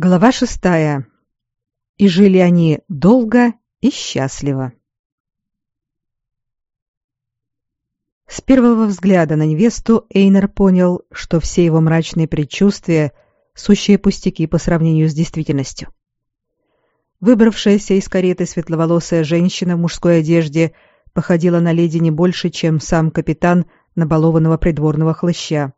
Глава шестая. И жили они долго и счастливо. С первого взгляда на невесту Эйнер понял, что все его мрачные предчувствия — сущие пустяки по сравнению с действительностью. Выбравшаяся из кареты светловолосая женщина в мужской одежде походила на леди не больше, чем сам капитан набалованного придворного хлыща.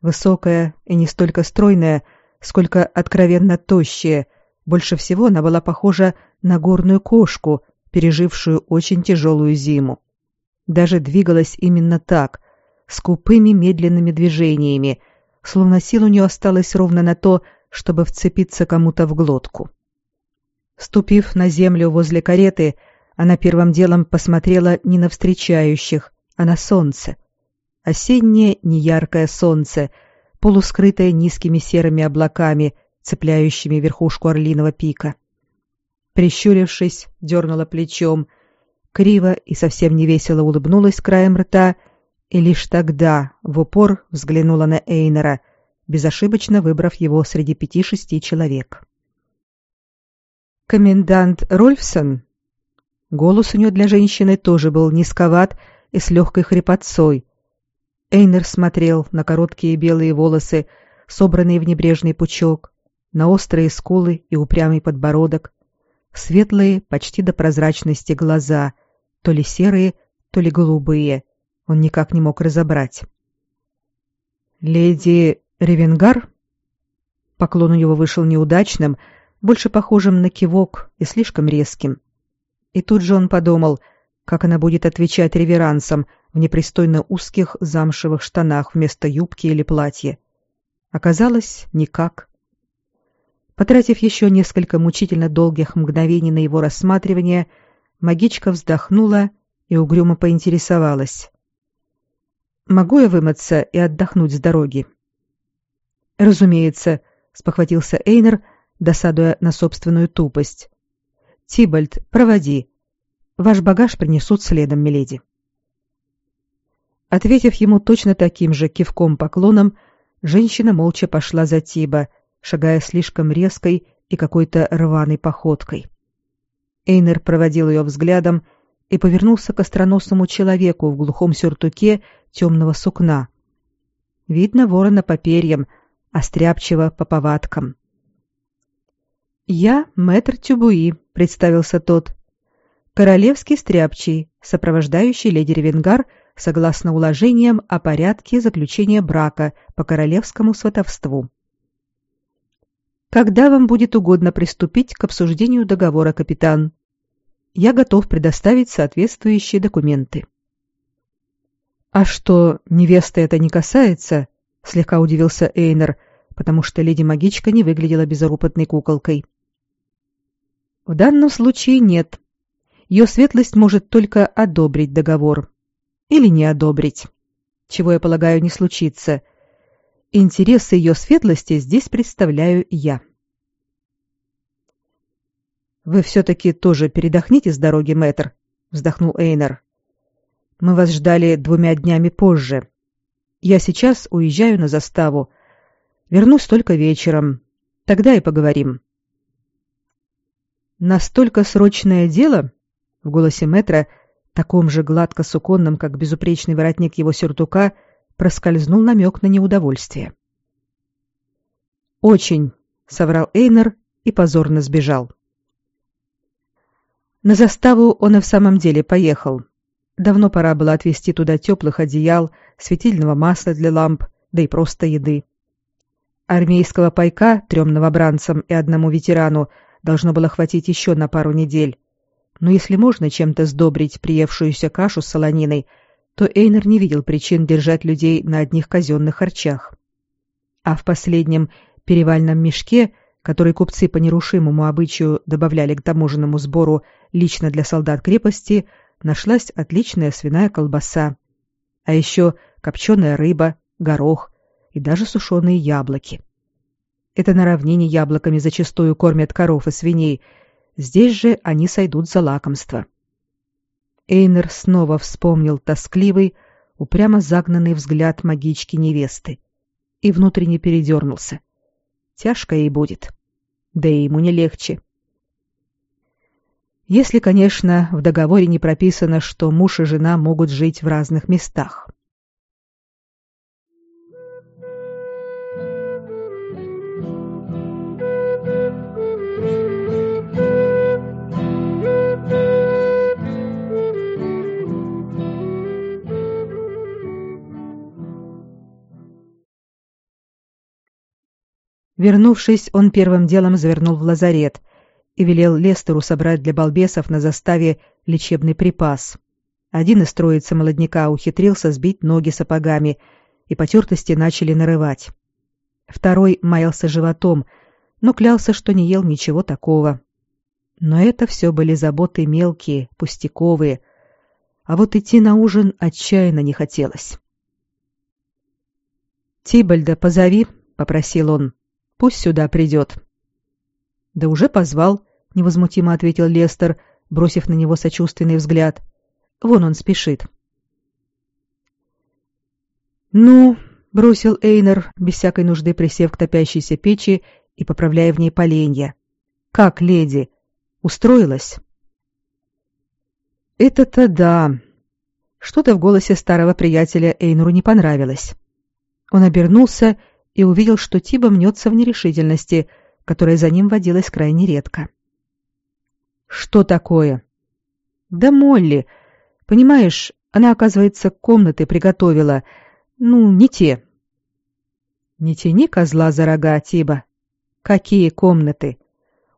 Высокая и не столько стройная — сколько откровенно тощая. Больше всего она была похожа на горную кошку, пережившую очень тяжелую зиму. Даже двигалась именно так, скупыми медленными движениями, словно сил у нее осталось ровно на то, чтобы вцепиться кому-то в глотку. Ступив на землю возле кареты, она первым делом посмотрела не на встречающих, а на солнце. Осеннее неяркое солнце — полускрытая низкими серыми облаками, цепляющими верхушку орлиного пика. Прищурившись, дернула плечом, криво и совсем невесело улыбнулась краем рта и лишь тогда в упор взглянула на Эйнера, безошибочно выбрав его среди пяти-шести человек. «Комендант Рольфсон?» Голос у нее для женщины тоже был низковат и с легкой хрипотцой, Эйнер смотрел на короткие белые волосы, собранные в небрежный пучок, на острые скулы и упрямый подбородок, светлые, почти до прозрачности глаза, то ли серые, то ли голубые. Он никак не мог разобрать. «Леди Ревенгар?» Поклон у него вышел неудачным, больше похожим на кивок и слишком резким. И тут же он подумал, как она будет отвечать реверансом, в непристойно узких замшевых штанах вместо юбки или платья. Оказалось, никак. Потратив еще несколько мучительно долгих мгновений на его рассматривание, магичка вздохнула и угрюмо поинтересовалась. «Могу я вымыться и отдохнуть с дороги?» «Разумеется», — спохватился Эйнер, досадуя на собственную тупость. «Тибальд, проводи. Ваш багаж принесут следом, миледи». Ответив ему точно таким же кивком-поклоном, женщина молча пошла за Тиба, шагая слишком резкой и какой-то рваной походкой. Эйнер проводил ее взглядом и повернулся к остроносому человеку в глухом сюртуке темного сукна. Видно ворона по перьям, остряпчиво по повадкам. «Я мэтр Тюбуи», — представился тот. «Королевский стряпчий, сопровождающий леди Ревенгар согласно уложениям о порядке заключения брака по королевскому сватовству. Когда вам будет угодно приступить к обсуждению договора, капитан? Я готов предоставить соответствующие документы. А что, невеста это не касается? слегка удивился Эйнер, потому что леди-магичка не выглядела безропотной куколкой. В данном случае нет. Ее светлость может только одобрить договор или не одобрить, чего, я полагаю, не случится. Интересы ее светлости здесь представляю я. «Вы все-таки тоже передохните с дороги, мэтр», — вздохнул Эйнер. «Мы вас ждали двумя днями позже. Я сейчас уезжаю на заставу. Вернусь только вечером. Тогда и поговорим». «Настолько срочное дело?» — в голосе мэтра таком же гладко суконном, как безупречный воротник его сюртука, проскользнул намек на неудовольствие. «Очень», — соврал Эйнер и позорно сбежал. На заставу он и в самом деле поехал. Давно пора было отвезти туда теплых одеял, светильного масла для ламп, да и просто еды. Армейского пайка трем новобранцам и одному ветерану должно было хватить еще на пару недель, но если можно чем-то сдобрить приевшуюся кашу с солониной, то Эйнер не видел причин держать людей на одних казенных харчах. А в последнем перевальном мешке, который купцы по нерушимому обычаю добавляли к таможенному сбору лично для солдат крепости, нашлась отличная свиная колбаса, а еще копченая рыба, горох и даже сушеные яблоки. Это на равнине яблоками зачастую кормят коров и свиней – Здесь же они сойдут за лакомство. Эйнер снова вспомнил тоскливый, упрямо загнанный взгляд магички невесты и внутренне передернулся. Тяжко ей будет. да и ему не легче. Если, конечно, в договоре не прописано, что муж и жена могут жить в разных местах. Вернувшись, он первым делом завернул в лазарет и велел Лестеру собрать для балбесов на заставе лечебный припас. Один из троицы молодняка ухитрился сбить ноги сапогами, и потертости начали нарывать. Второй маялся животом, но клялся, что не ел ничего такого. Но это все были заботы мелкие, пустяковые, а вот идти на ужин отчаянно не хотелось. «Тибальда позови», — попросил он. Пусть сюда придет». «Да уже позвал», — невозмутимо ответил Лестер, бросив на него сочувственный взгляд. «Вон он спешит». «Ну», — бросил Эйнер, без всякой нужды присев к топящейся печи и поправляя в ней поленья. «Как, леди? Устроилась?» «Это-то да». Что-то в голосе старого приятеля Эйнуру не понравилось. Он обернулся и увидел, что Тиба мнется в нерешительности, которая за ним водилась крайне редко. «Что такое?» «Да Молли. Понимаешь, она, оказывается, комнаты приготовила. Ну, не те». «Не тяни козла за рога, Тиба. Какие комнаты?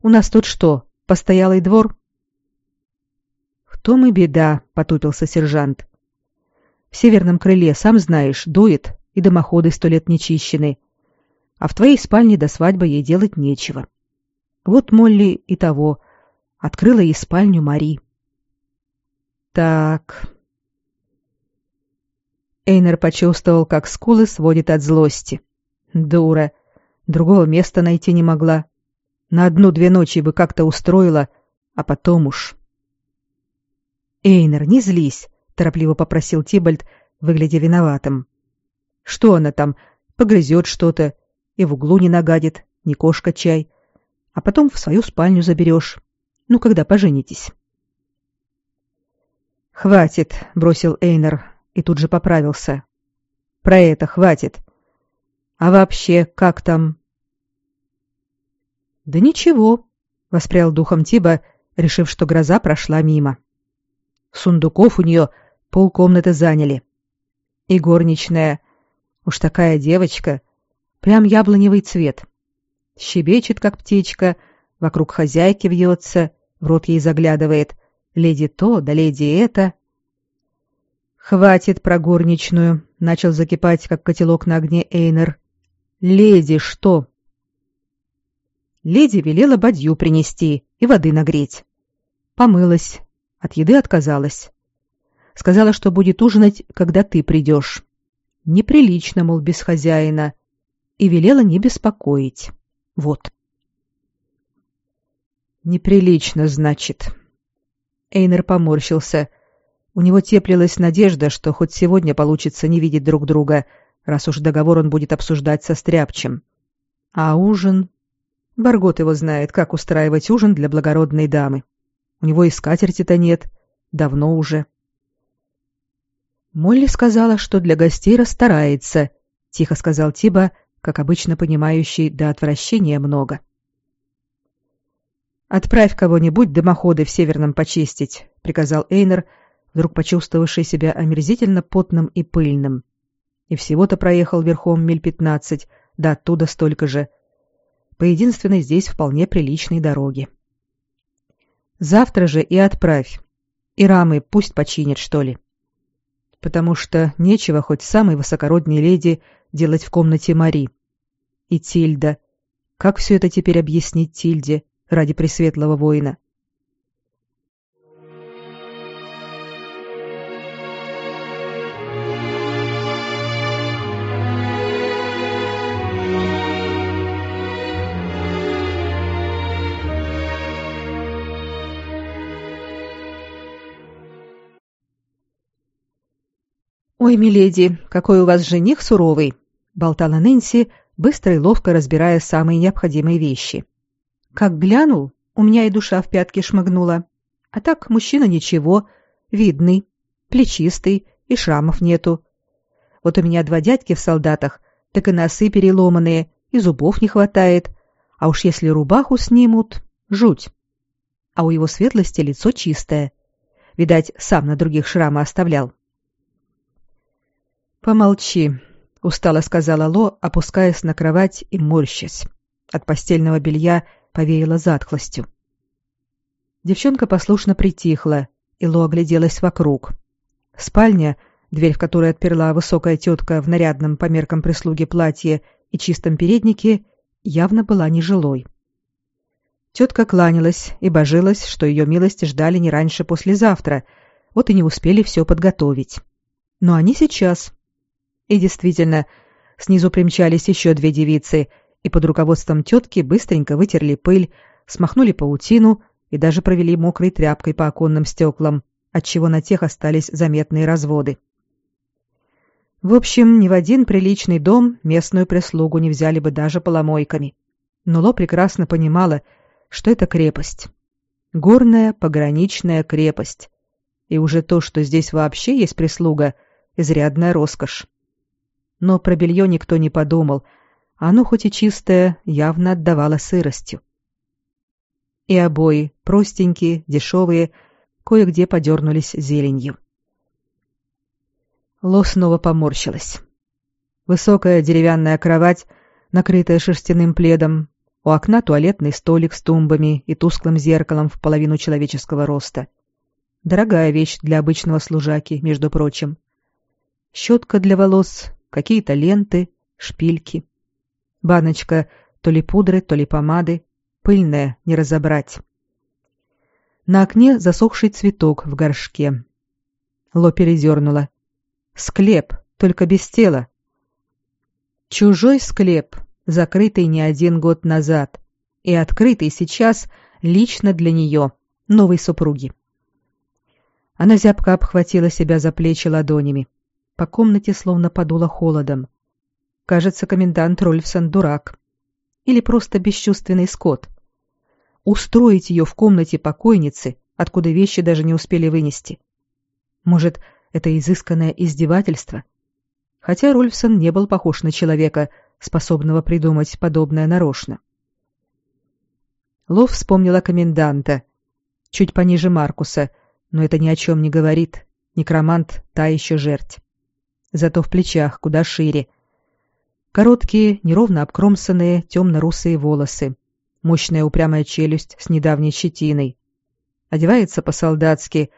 У нас тут что, постоялый двор?» «В том и беда», — потупился сержант. «В северном крыле, сам знаешь, дует, и дымоходы сто лет не чищены а в твоей спальне до свадьбы ей делать нечего. Вот Молли и того. Открыла ей спальню Мари. Так. Эйнер почувствовал, как скулы сводит от злости. Дура. Другого места найти не могла. На одну-две ночи бы как-то устроила, а потом уж... «Эйнер, не злись», — торопливо попросил Тибальд, выглядя виноватым. «Что она там? Погрызет что-то и в углу не нагадит, не кошка чай. А потом в свою спальню заберешь. Ну, когда поженитесь. «Хватит», — бросил Эйнер и тут же поправился. «Про это хватит. А вообще, как там?» «Да ничего», — воспрял духом Тиба, решив, что гроза прошла мимо. Сундуков у нее полкомнаты заняли. И горничная, уж такая девочка, Прям яблоневый цвет. Щебечет, как птичка, вокруг хозяйки вьется, в рот ей заглядывает. Леди то, да леди это. «Хватит про горничную», — начал закипать, как котелок на огне Эйнер. «Леди что?» Леди велела бадью принести и воды нагреть. Помылась, от еды отказалась. Сказала, что будет ужинать, когда ты придешь. Неприлично, мол, без хозяина и велела не беспокоить. Вот. Неприлично, значит. Эйнер поморщился. У него теплилась надежда, что хоть сегодня получится не видеть друг друга, раз уж договор он будет обсуждать со Стряпчем. А ужин... Баргот его знает, как устраивать ужин для благородной дамы. У него и скатерти-то нет. Давно уже. Молли сказала, что для гостей расстарается, — тихо сказал Тиба, как обычно понимающий до отвращения много. «Отправь кого-нибудь дымоходы в Северном почистить», — приказал Эйнер, вдруг почувствовавший себя омерзительно потным и пыльным. И всего-то проехал верхом миль пятнадцать, да оттуда столько же. По единственной здесь вполне приличной дороге. «Завтра же и отправь. И рамы пусть починят, что ли. Потому что нечего хоть самой высокородной леди делать в комнате Мари. И Тильда. Как все это теперь объяснить Тильде ради пресветлого воина? «Ой, миледи, какой у вас жених суровый!» — болтала Нэнси, быстро и ловко разбирая самые необходимые вещи. Как глянул, у меня и душа в пятки шмыгнула. А так мужчина ничего, видный, плечистый, и шрамов нету. Вот у меня два дядьки в солдатах, так и носы переломанные, и зубов не хватает. А уж если рубаху снимут, жуть. А у его светлости лицо чистое. Видать, сам на других шрамы оставлял. «Помолчи», — устало сказала Ло, опускаясь на кровать и морщась. От постельного белья повеяло затхлостью. Девчонка послушно притихла, и Ло огляделась вокруг. Спальня, дверь в которой отперла высокая тетка в нарядном по меркам прислуги платье и чистом переднике, явно была нежилой. Тетка кланялась и божилась, что ее милости ждали не раньше послезавтра, вот и не успели все подготовить. Но они сейчас. И действительно, снизу примчались еще две девицы, и под руководством тетки быстренько вытерли пыль, смахнули паутину и даже провели мокрой тряпкой по оконным стеклам, отчего на тех остались заметные разводы. В общем, ни в один приличный дом местную прислугу не взяли бы даже поломойками. Но Ло прекрасно понимала, что это крепость. Горная пограничная крепость. И уже то, что здесь вообще есть прислуга, изрядная роскошь. Но про белье никто не подумал. Оно хоть и чистое, явно отдавало сыростью. И обои, простенькие, дешевые, кое-где подернулись зеленью. Ло снова поморщилась. Высокая деревянная кровать, накрытая шерстяным пледом, у окна туалетный столик с тумбами и тусклым зеркалом в половину человеческого роста. Дорогая вещь для обычного служаки, между прочим. Щетка для волос, какие-то ленты, шпильки. Баночка то ли пудры, то ли помады, пыльная, не разобрать. На окне засохший цветок в горшке. Ло передернула. Склеп, только без тела. Чужой склеп, закрытый не один год назад и открытый сейчас лично для нее, новой супруги. Она зябко обхватила себя за плечи ладонями. По комнате словно подуло холодом. Кажется, комендант Рольфсон дурак. Или просто бесчувственный скот. Устроить ее в комнате покойницы, откуда вещи даже не успели вынести. Может, это изысканное издевательство. Хотя Рольфсон не был похож на человека, способного придумать подобное нарочно. Лов вспомнила коменданта. Чуть пониже Маркуса, но это ни о чем не говорит. Некромант — та еще жерть. Зато в плечах куда шире. Короткие, неровно обкромсанные, темно-русые волосы. Мощная упрямая челюсть с недавней щетиной. Одевается по-солдатски,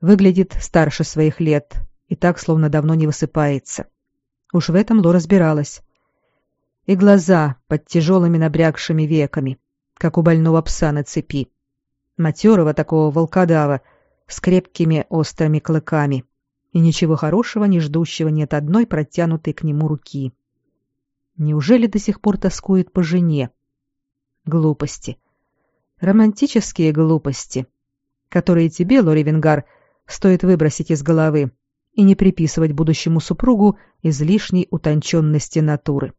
Выглядит старше своих лет и так, словно давно не высыпается. Уж в этом Ло разбиралась. И глаза под тяжелыми набрякшими веками, как у больного пса на цепи. Матерого такого волкодава с крепкими острыми клыками. И ничего хорошего не ждущего нет одной протянутой к нему руки. Неужели до сих пор тоскует по жене? Глупости. Романтические глупости, которые тебе, Лори Венгар, стоит выбросить из головы и не приписывать будущему супругу излишней утонченности натуры.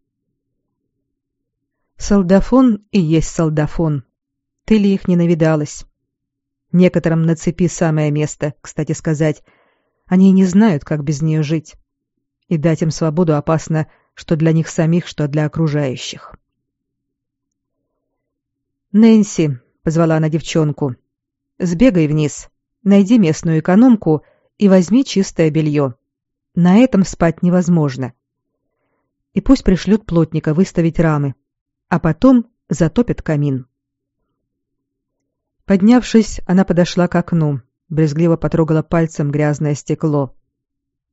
Солдафон и есть солдафон. Ты ли их не навидалась? Некоторым на цепи самое место, кстати сказать. Они не знают, как без нее жить. И дать им свободу опасно, что для них самих, что для окружающих. «Нэнси», — позвала она девчонку, — «сбегай вниз. Найди местную экономку и возьми чистое белье. На этом спать невозможно. И пусть пришлют плотника выставить рамы, а потом затопят камин. Поднявшись, она подошла к окну, брезгливо потрогала пальцем грязное стекло.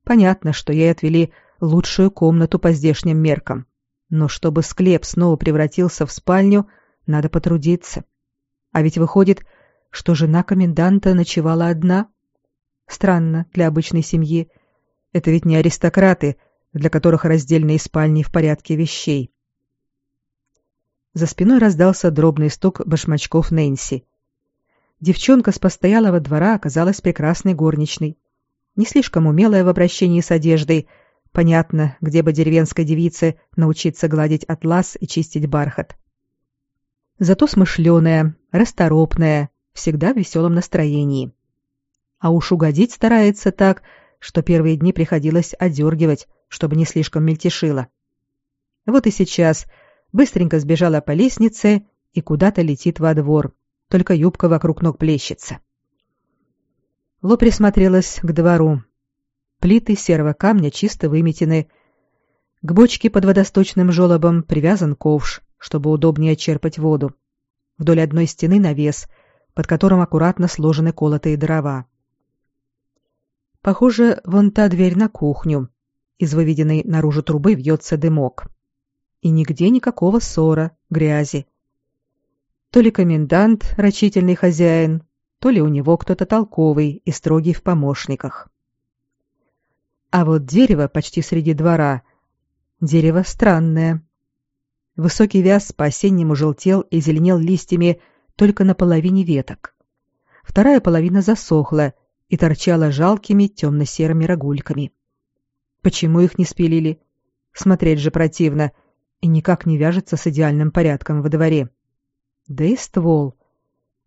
Понятно, что ей отвели лучшую комнату по здешним меркам. Но чтобы склеп снова превратился в спальню, надо потрудиться. А ведь выходит, что жена коменданта ночевала одна? Странно для обычной семьи. Это ведь не аристократы, для которых раздельные спальни в порядке вещей. За спиной раздался дробный стук башмачков Нэнси. Девчонка с постоялого двора оказалась прекрасной горничной. Не слишком умелая в обращении с одеждой. Понятно, где бы деревенской девице научиться гладить атлас и чистить бархат. Зато смышленая, расторопная, всегда в веселом настроении. А уж угодить старается так, что первые дни приходилось одергивать, чтобы не слишком мельтешило. Вот и сейчас быстренько сбежала по лестнице и куда-то летит во двор, только юбка вокруг ног плещется. Ло присмотрелась к двору. Плиты серого камня чисто выметены. К бочке под водосточным желобом привязан ковш, чтобы удобнее черпать воду. Вдоль одной стены навес, под которым аккуратно сложены колотые дрова. Похоже, вон та дверь на кухню. Из выведенной наружу трубы вьется дымок. И нигде никакого ссора, грязи. То ли комендант, рачительный хозяин, то ли у него кто-то толковый и строгий в помощниках. А вот дерево почти среди двора. Дерево странное. Высокий вяз по-осеннему желтел и зеленел листьями только на половине веток. Вторая половина засохла и торчала жалкими темно-серыми рогульками. Почему их не спилили? Смотреть же противно и никак не вяжется с идеальным порядком во дворе. Да и ствол.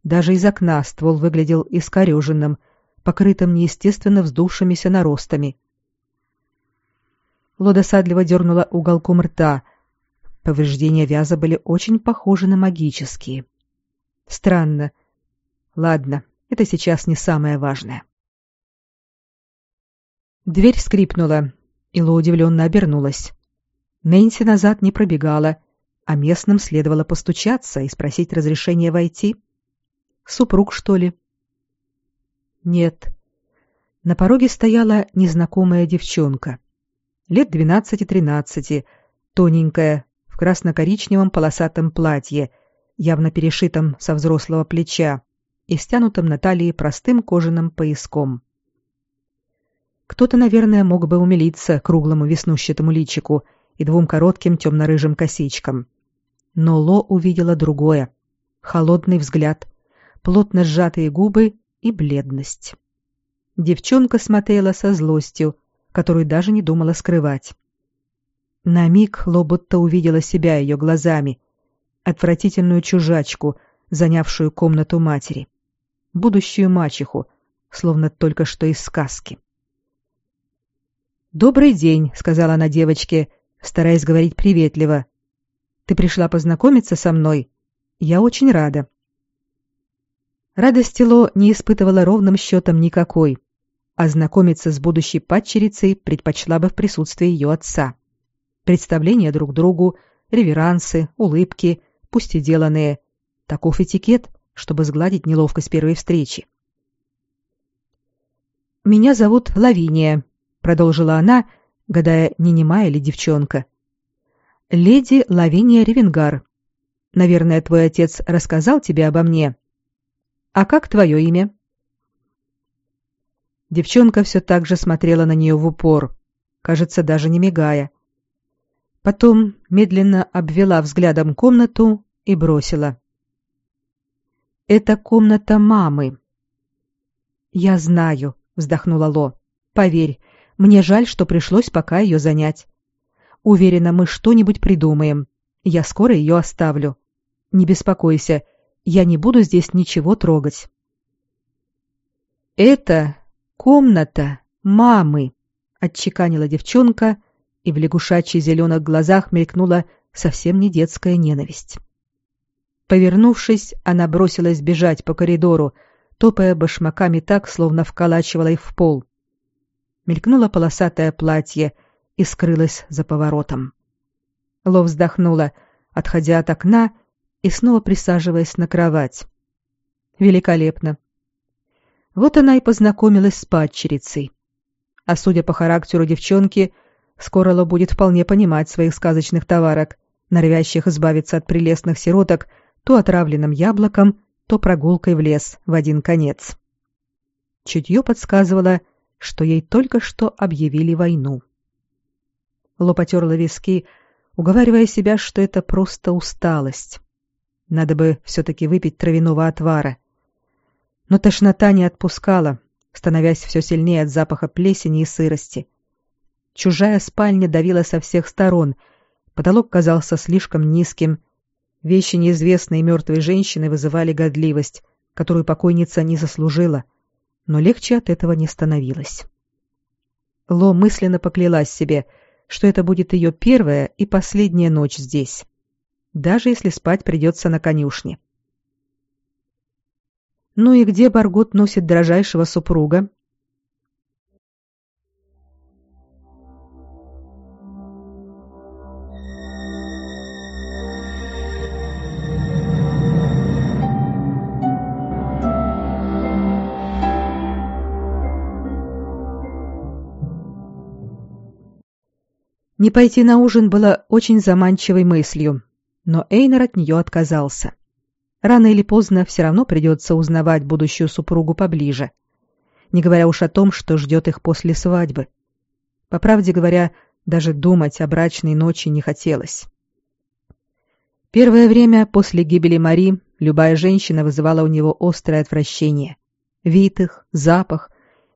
Даже из окна ствол выглядел искореженным, покрытым неестественно вздувшимися наростами. Лода садливо дернула уголком рта. Повреждения вяза были очень похожи на магические. Странно. Ладно, это сейчас не самое важное. Дверь скрипнула, и Ло удивленно обернулась. Нэнси назад не пробегала, а местным следовало постучаться и спросить разрешения войти. Супруг, что ли? Нет. На пороге стояла незнакомая девчонка. Лет двенадцати-тринадцати, тоненькая, в красно-коричневом полосатом платье, явно перешитом со взрослого плеча и стянутым на талии простым кожаным пояском. Кто-то, наверное, мог бы умилиться круглому веснущатому личику и двум коротким темно-рыжим косичкам. Но Ло увидела другое. Холодный взгляд, плотно сжатые губы и бледность. Девчонка смотрела со злостью, которую даже не думала скрывать. На миг Ло будто увидела себя ее глазами, отвратительную чужачку, занявшую комнату матери, будущую мачеху, словно только что из сказки. «Добрый день», — сказала она девочке, стараясь говорить приветливо, ты пришла познакомиться со мной? Я очень рада. Радости Ло не испытывала ровным счетом никакой, а знакомиться с будущей падчерицей предпочла бы в присутствии ее отца. Представления друг другу, реверансы, улыбки, пусть и деланные. Таков этикет, чтобы сгладить неловкость первой встречи. «Меня зовут Лавиния», — продолжила она, гадая, не немая ли девчонка — леди Лавиния Ревенгар. Наверное, твой отец рассказал тебе обо мне. А как твое имя?» Девчонка все так же смотрела на нее в упор, кажется, даже не мигая. Потом медленно обвела взглядом комнату и бросила. «Это комната мамы». «Я знаю», — вздохнула Ло. «Поверь, мне жаль, что пришлось пока ее занять. Уверена, мы что-нибудь придумаем. Я скоро ее оставлю. Не беспокойся, я не буду здесь ничего трогать. Это комната мамы, отчеканила девчонка, и в лягушачьих зеленых глазах мелькнула совсем не детская ненависть. Повернувшись, она бросилась бежать по коридору, топая башмаками так, словно вколачивала их в пол. Мелькнуло полосатое платье — и скрылась за поворотом. Ло вздохнула, отходя от окна и снова присаживаясь на кровать. Великолепно. Вот она и познакомилась с падчерицей. А судя по характеру девчонки, скоро Ло будет вполне понимать своих сказочных товарок, норовящих избавиться от прелестных сироток то отравленным яблоком, то прогулкой в лес в один конец. Чутье подсказывало, что ей только что объявили войну. Ло потерла виски, уговаривая себя, что это просто усталость. Надо бы все-таки выпить травяного отвара. Но тошнота не отпускала, становясь все сильнее от запаха плесени и сырости. Чужая спальня давила со всех сторон, потолок казался слишком низким, Вещи неизвестной мертвой женщины вызывали годливость, которую покойница не заслужила, но легче от этого не становилось. Ло мысленно поклялась себе, что это будет ее первая и последняя ночь здесь, даже если спать придется на конюшне. Ну и где Баргот носит дрожайшего супруга? Не пойти на ужин было очень заманчивой мыслью, но Эйнер от нее отказался. Рано или поздно все равно придется узнавать будущую супругу поближе, не говоря уж о том, что ждет их после свадьбы. По правде говоря, даже думать о брачной ночи не хотелось. Первое время после гибели Мари любая женщина вызывала у него острое отвращение. Вид их, запах,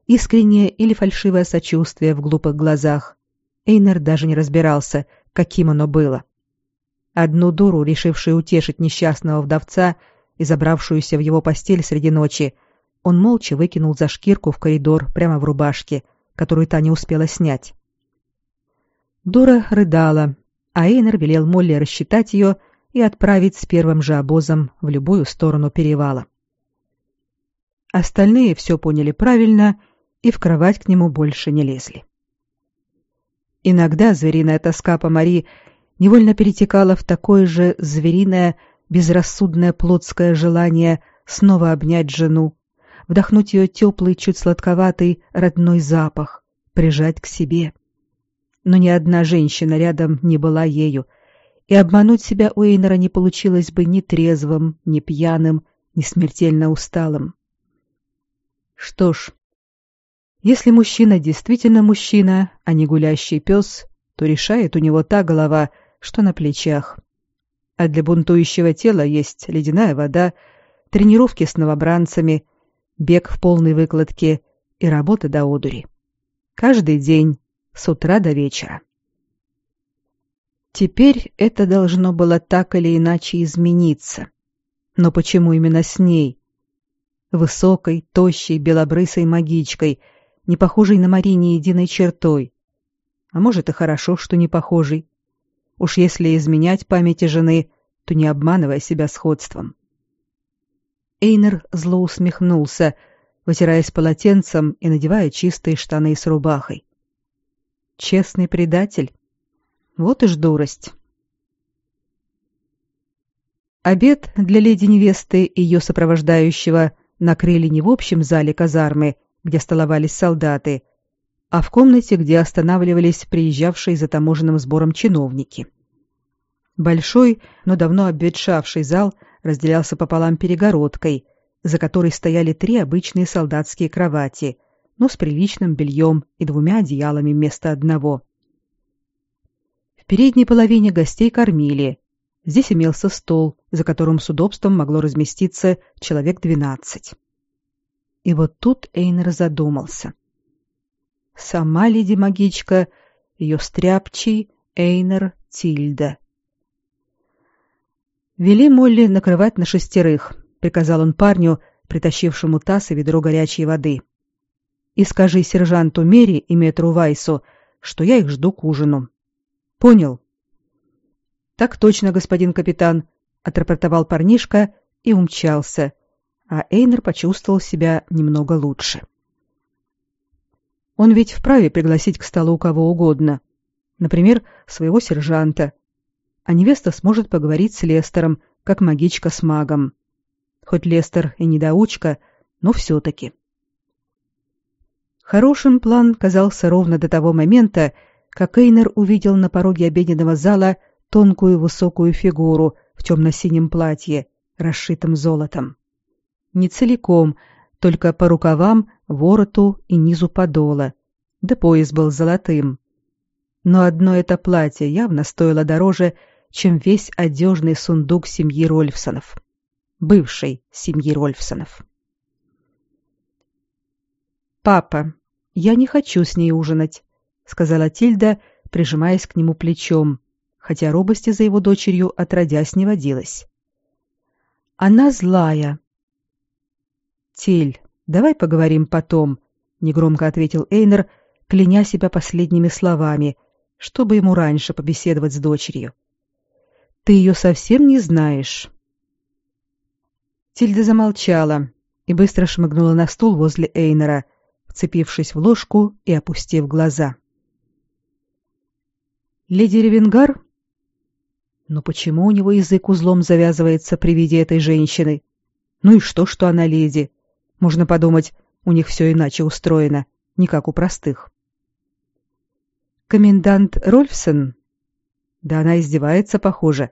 искреннее или фальшивое сочувствие в глупых глазах, Эйнер даже не разбирался, каким оно было. Одну дуру, решившую утешить несчастного вдовца и забравшуюся в его постель среди ночи, он молча выкинул за шкирку в коридор прямо в рубашке, которую та не успела снять. Дура рыдала, а Эйнер велел Молли рассчитать ее и отправить с первым же обозом в любую сторону перевала. Остальные все поняли правильно и в кровать к нему больше не лезли. Иногда звериная тоска по Мари невольно перетекала в такое же звериное, безрассудное плотское желание снова обнять жену, вдохнуть ее теплый, чуть сладковатый родной запах, прижать к себе. Но ни одна женщина рядом не была ею, и обмануть себя у Эйнера не получилось бы ни трезвым, ни пьяным, ни смертельно усталым. Что ж, если мужчина действительно мужчина, а не гулящий пес, то решает у него та голова, что на плечах. А для бунтующего тела есть ледяная вода, тренировки с новобранцами, бег в полной выкладке и работа до одури. Каждый день, с утра до вечера. Теперь это должно было так или иначе измениться. Но почему именно с ней? Высокой, тощей, белобрысой магичкой — не похожий на Марине единой чертой. А может и хорошо, что не похожий. Уж если изменять памяти жены, то не обманывая себя сходством. Эйнер зло усмехнулся, вытираясь полотенцем и надевая чистые штаны с рубахой. Честный предатель. Вот и ж дурость. Обед для леди-невесты и ее сопровождающего накрыли не в общем зале казармы, где столовались солдаты, а в комнате, где останавливались приезжавшие за таможенным сбором чиновники. Большой, но давно обветшавший зал разделялся пополам перегородкой, за которой стояли три обычные солдатские кровати, но с приличным бельем и двумя одеялами вместо одного. В передней половине гостей кормили. Здесь имелся стол, за которым с удобством могло разместиться человек двенадцать. И вот тут Эйнер задумался. Сама леди-магичка, ее стряпчий, Эйнер, Тильда. «Вели Молли накрывать на шестерых», — приказал он парню, притащившему таз и ведро горячей воды. «И скажи сержанту Мери и метру Вайсу, что я их жду к ужину. Понял?» «Так точно, господин капитан», — отрапортовал парнишка и умчался, а Эйнер почувствовал себя немного лучше. Он ведь вправе пригласить к столу кого угодно, например, своего сержанта, а невеста сможет поговорить с Лестером, как магичка с магом. Хоть Лестер и недоучка, но все-таки. Хорошим план казался ровно до того момента, как Эйнер увидел на пороге обеденного зала тонкую высокую фигуру в темно-синем платье, расшитом золотом не целиком, только по рукавам, вороту и низу подола. Да пояс был золотым. Но одно это платье явно стоило дороже, чем весь одежный сундук семьи Рольфсонов. Бывшей семьи Рольфсонов. «Папа, я не хочу с ней ужинать», — сказала Тильда, прижимаясь к нему плечом, хотя робости за его дочерью отродясь не водилось. «Она злая». «Тиль, давай поговорим потом», — негромко ответил Эйнер, кляня себя последними словами, чтобы ему раньше побеседовать с дочерью. «Ты ее совсем не знаешь». Тильда замолчала и быстро шмыгнула на стул возле Эйнера, вцепившись в ложку и опустив глаза. «Леди Ревенгар?» «Но почему у него язык узлом завязывается при виде этой женщины? Ну и что, что она леди? Можно подумать, у них все иначе устроено, не как у простых». «Комендант Рольфсон?» Да она издевается, похоже.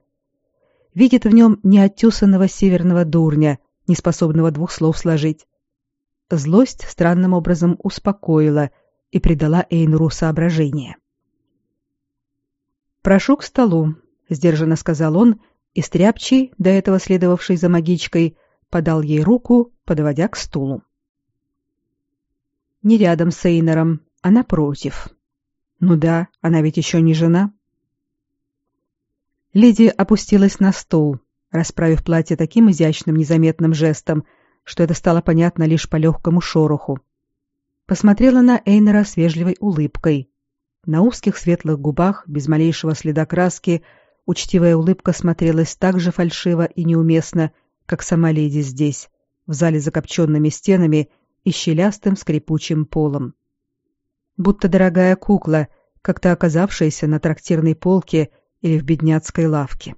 Видит в нем неоттесанного северного дурня, неспособного двух слов сложить. Злость странным образом успокоила и придала Эйнру соображение. «Прошу к столу», — сдержанно сказал он, и стряпчий, до этого следовавший за магичкой, подал ей руку, подводя к стулу. Не рядом с Эйнером, а напротив. Ну да, она ведь еще не жена. Леди опустилась на стул, расправив платье таким изящным незаметным жестом, что это стало понятно лишь по легкому шороху. Посмотрела на Эйнера с вежливой улыбкой. На узких светлых губах, без малейшего следа краски, учтивая улыбка смотрелась так же фальшиво и неуместно, как сама леди здесь, в зале закопченными стенами и щелястым скрипучим полом. Будто дорогая кукла, как-то оказавшаяся на трактирной полке или в бедняцкой лавке.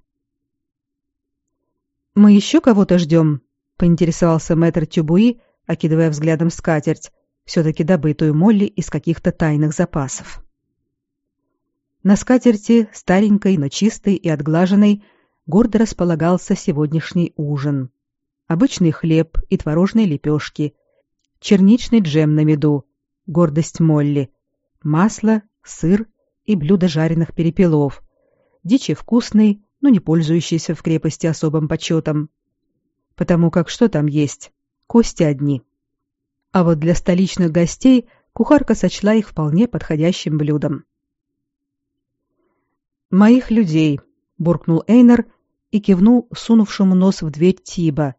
«Мы еще кого-то ждем?» — поинтересовался мэтр Тюбуи, окидывая взглядом скатерть, все-таки добытую Молли из каких-то тайных запасов. На скатерти, старенькой, но чистой и отглаженной, гордо располагался сегодняшний ужин. Обычный хлеб и творожные лепешки, черничный джем на меду, гордость Молли, масло, сыр и блюдо жареных перепелов, дичи вкусный, но не пользующийся в крепости особым почетом. Потому как что там есть? Кости одни. А вот для столичных гостей кухарка сочла их вполне подходящим блюдом. «Моих людей», — буркнул Эйнер и кивнул сунувшему нос в дверь Тиба.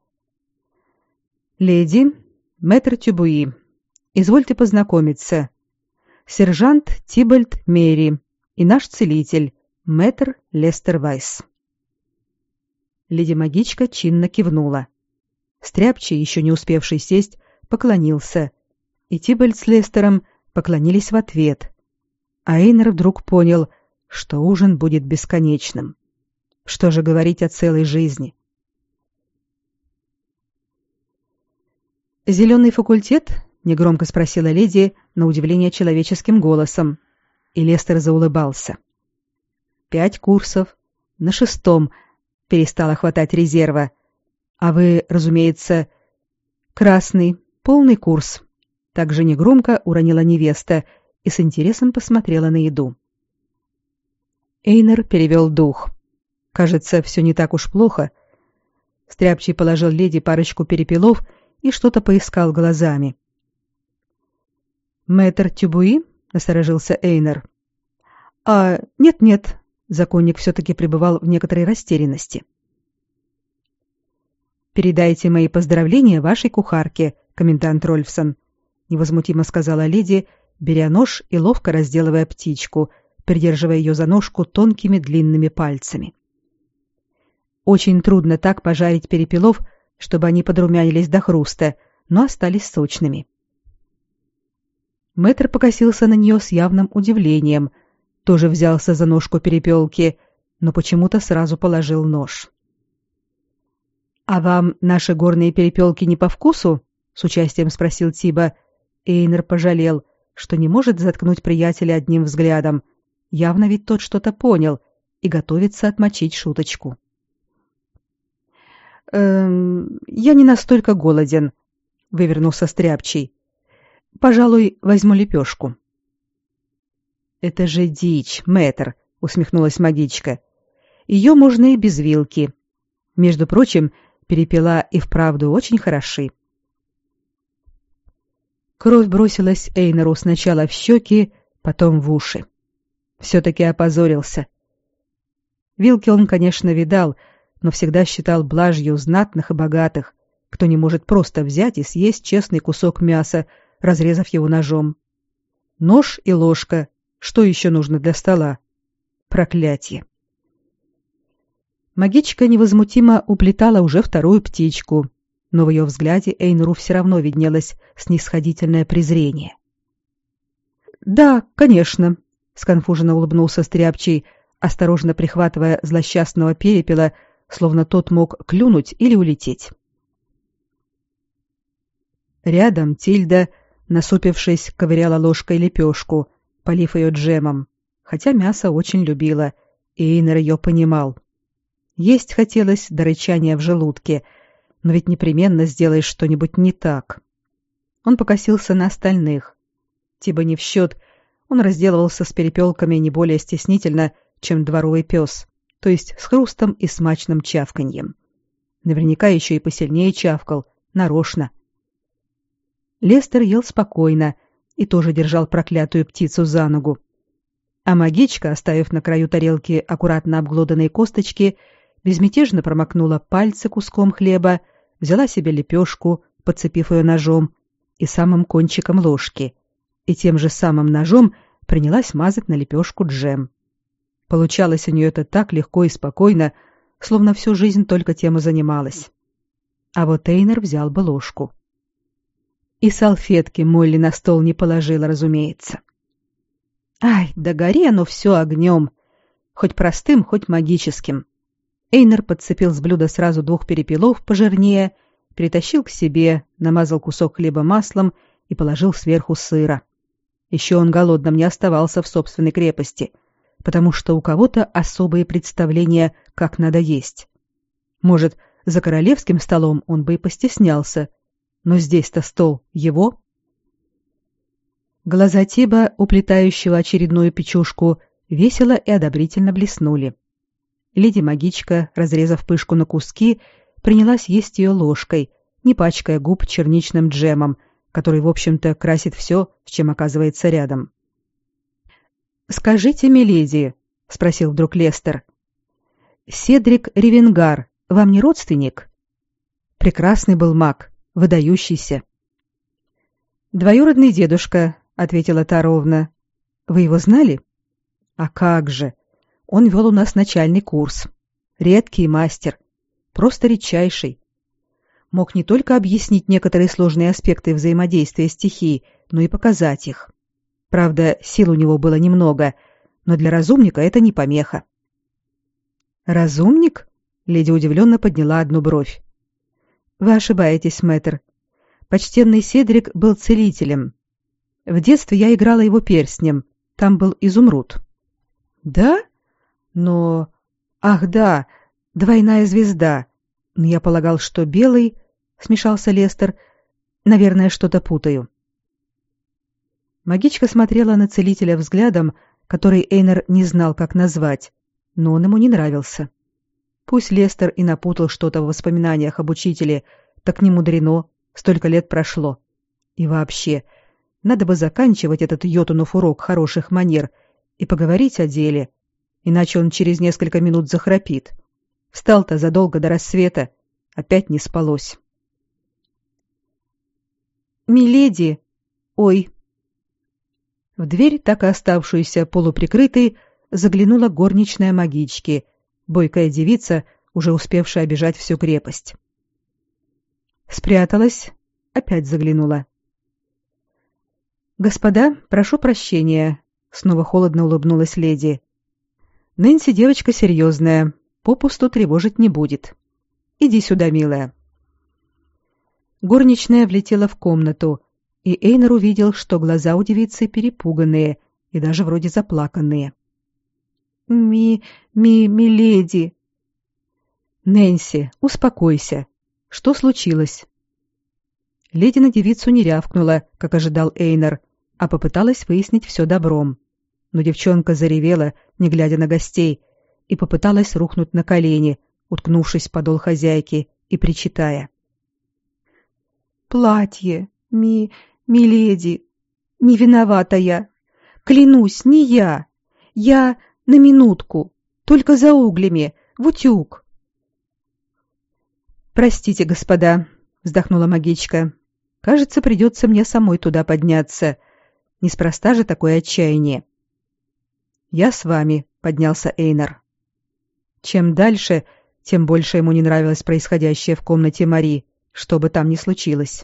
«Леди, мэтр Тюбуи, извольте познакомиться. Сержант Тибальд Мери и наш целитель, Мэтр Лестер Вайс. Леди-магичка чинно кивнула. Стряпчий, еще не успевший сесть, поклонился, и Тибальд с Лестером поклонились в ответ. А Эйнер вдруг понял, что ужин будет бесконечным. Что же говорить о целой жизни? «Зеленый факультет?» — негромко спросила леди, на удивление человеческим голосом. И Лестер заулыбался. — Пять курсов. На шестом перестало хватать резерва. А вы, разумеется, красный, полный курс. Также негромко уронила невеста и с интересом посмотрела на еду. Эйнер перевел дух. Кажется, все не так уж плохо. Стряпчий положил леди парочку перепелов и что-то поискал глазами. «Мэтр Тюбуи?» — насторожился Эйнер. «А, нет-нет, Законник все-таки пребывал в некоторой растерянности. «Передайте мои поздравления вашей кухарке, комендант Рольфсон», — невозмутимо сказала леди, беря нож и ловко разделывая птичку, придерживая ее за ножку тонкими длинными пальцами. Очень трудно так пожарить перепелов, чтобы они подрумянились до хруста, но остались сочными. Мэтр покосился на нее с явным удивлением — тоже взялся за ножку перепелки, но почему-то сразу положил нож. «А вам наши горные перепелки не по вкусу?» — с участием спросил Тиба. Эйнер пожалел, что не может заткнуть приятеля одним взглядом. Явно ведь тот что-то понял и готовится отмочить шуточку. «Эм, я не настолько голоден», — вывернулся стряпчий. «Пожалуй, возьму лепешку». «Это же дичь, мэтр», — усмехнулась магичка. «Ее можно и без вилки. Между прочим, перепела и вправду очень хороши». Кровь бросилась Эйнеру сначала в щеки, потом в уши. Все-таки опозорился. Вилки он, конечно, видал, но всегда считал блажью знатных и богатых, кто не может просто взять и съесть честный кусок мяса, разрезав его ножом. Нож и ложка. Что еще нужно для стола? Проклятие. Магичка невозмутимо уплетала уже вторую птичку, но в ее взгляде Эйнру все равно виднелось снисходительное презрение. «Да, конечно», — сконфуженно улыбнулся Стряпчий, осторожно прихватывая злосчастного перепела, словно тот мог клюнуть или улететь. Рядом Тильда, насупившись, ковыряла ложкой лепешку, полив ее джемом, хотя мясо очень любила, и Эйнер ее понимал. Есть хотелось до рычания в желудке, но ведь непременно сделаешь что-нибудь не так. Он покосился на остальных. Тиба не в счет, он разделывался с перепелками не более стеснительно, чем дворовый пес, то есть с хрустом и смачным чавканьем. Наверняка еще и посильнее чавкал, нарочно. Лестер ел спокойно и тоже держал проклятую птицу за ногу. А магичка, оставив на краю тарелки аккуратно обглоданные косточки, безмятежно промокнула пальцы куском хлеба, взяла себе лепешку, подцепив ее ножом, и самым кончиком ложки, и тем же самым ножом принялась мазать на лепешку джем. Получалось у нее это так легко и спокойно, словно всю жизнь только тем и занималась. А вот Эйнер взял бы ложку. И салфетки Молли на стол не положила, разумеется. Ай, да гори оно все огнем, хоть простым, хоть магическим. Эйнер подцепил с блюда сразу двух перепелов пожирнее, перетащил к себе, намазал кусок хлеба маслом и положил сверху сыра. Еще он голодным не оставался в собственной крепости, потому что у кого-то особые представления, как надо есть. Может, за королевским столом он бы и постеснялся, но здесь-то стол его. Глаза Тиба, уплетающего очередную печушку, весело и одобрительно блеснули. Леди-магичка, разрезав пышку на куски, принялась есть ее ложкой, не пачкая губ черничным джемом, который, в общем-то, красит все, с чем оказывается рядом. «Скажите, миледи», — спросил вдруг Лестер, — «Седрик Ревенгар вам не родственник?» Прекрасный был маг, выдающийся. «Двоюродный дедушка», — ответила та ровно. «Вы его знали?» «А как же! Он вел у нас начальный курс. Редкий мастер. Просто редчайший. Мог не только объяснить некоторые сложные аспекты взаимодействия стихий, но и показать их. Правда, сил у него было немного, но для разумника это не помеха. «Разумник?» — леди удивленно подняла одну бровь. «Вы ошибаетесь, мэтр. Почтенный Седрик был целителем. В детстве я играла его перстнем. Там был изумруд». «Да?» Но... Ах, да, двойная звезда. Я полагал, что белый... Смешался Лестер. Наверное, что-то путаю. Магичка смотрела на целителя взглядом, который Эйнер не знал, как назвать, но он ему не нравился. Пусть Лестер и напутал что-то в воспоминаниях об учителе, так не мудрено, столько лет прошло. И вообще, надо бы заканчивать этот йотунов урок хороших манер и поговорить о деле, иначе он через несколько минут захрапит. Встал-то задолго до рассвета, опять не спалось. «Миледи! Ой!» В дверь, так и оставшуюся полуприкрытой, заглянула горничная магички, бойкая девица, уже успевшая обижать всю крепость. Спряталась, опять заглянула. «Господа, прошу прощения», — снова холодно улыбнулась леди. Нэнси девочка серьезная, попусту тревожить не будет. Иди сюда, милая. Горничная влетела в комнату, и Эйнер увидел, что глаза у девицы перепуганные и даже вроде заплаканные. «Ми... ми... миледи!» «Нэнси, успокойся. Что случилось?» Леди на девицу не рявкнула, как ожидал Эйнер, а попыталась выяснить все добром но девчонка заревела, не глядя на гостей, и попыталась рухнуть на колени, уткнувшись подол хозяйки и причитая. «Платье, ми... миледи, не виновата я. Клянусь, не я. Я на минутку. Только за углями, в утюг. «Простите, господа», — вздохнула магичка. «Кажется, придется мне самой туда подняться. Неспроста же такое отчаяние». «Я с вами», — поднялся Эйнар. Чем дальше, тем больше ему не нравилось происходящее в комнате Мари, что бы там ни случилось.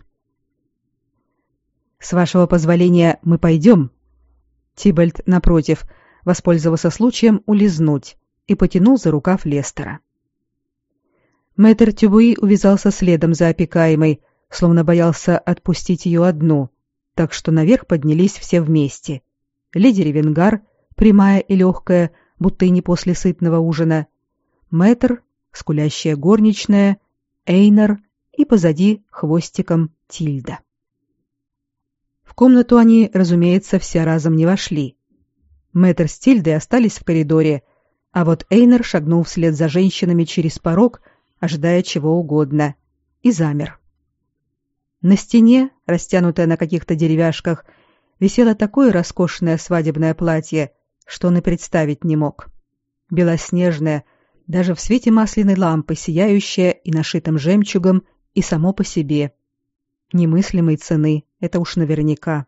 «С вашего позволения мы пойдем?» Тибальд, напротив, воспользовался случаем улизнуть и потянул за рукав Лестера. Мэтр Тюбуи увязался следом за опекаемой, словно боялся отпустить ее одну, так что наверх поднялись все вместе. Леди Ревенгар, прямая и легкая, будто и не после сытного ужина, Мэтр, скулящая горничная, Эйнер и позади хвостиком Тильда. В комнату они, разумеется, все разом не вошли. Мэтр с Тильдой остались в коридоре, а вот Эйнер шагнул вслед за женщинами через порог, ожидая чего угодно, и замер. На стене, растянутое на каких-то деревяшках, висело такое роскошное свадебное платье, что он и представить не мог. Белоснежное, даже в свете масляной лампы, сияющее и нашитым жемчугом, и само по себе. Немыслимой цены, это уж наверняка.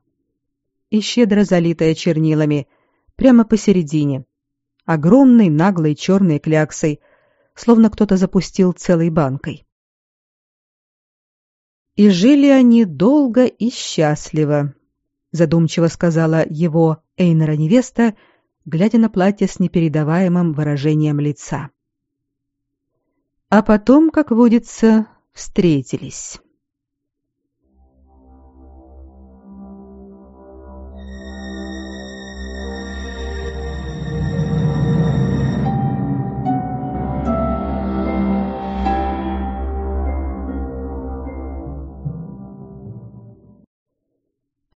И щедро залитая чернилами, прямо посередине. Огромной наглой черной кляксой, словно кто-то запустил целой банкой. И жили они долго и счастливо, задумчиво сказала его Эйнера невеста, глядя на платье с непередаваемым выражением лица. А потом, как водится, встретились.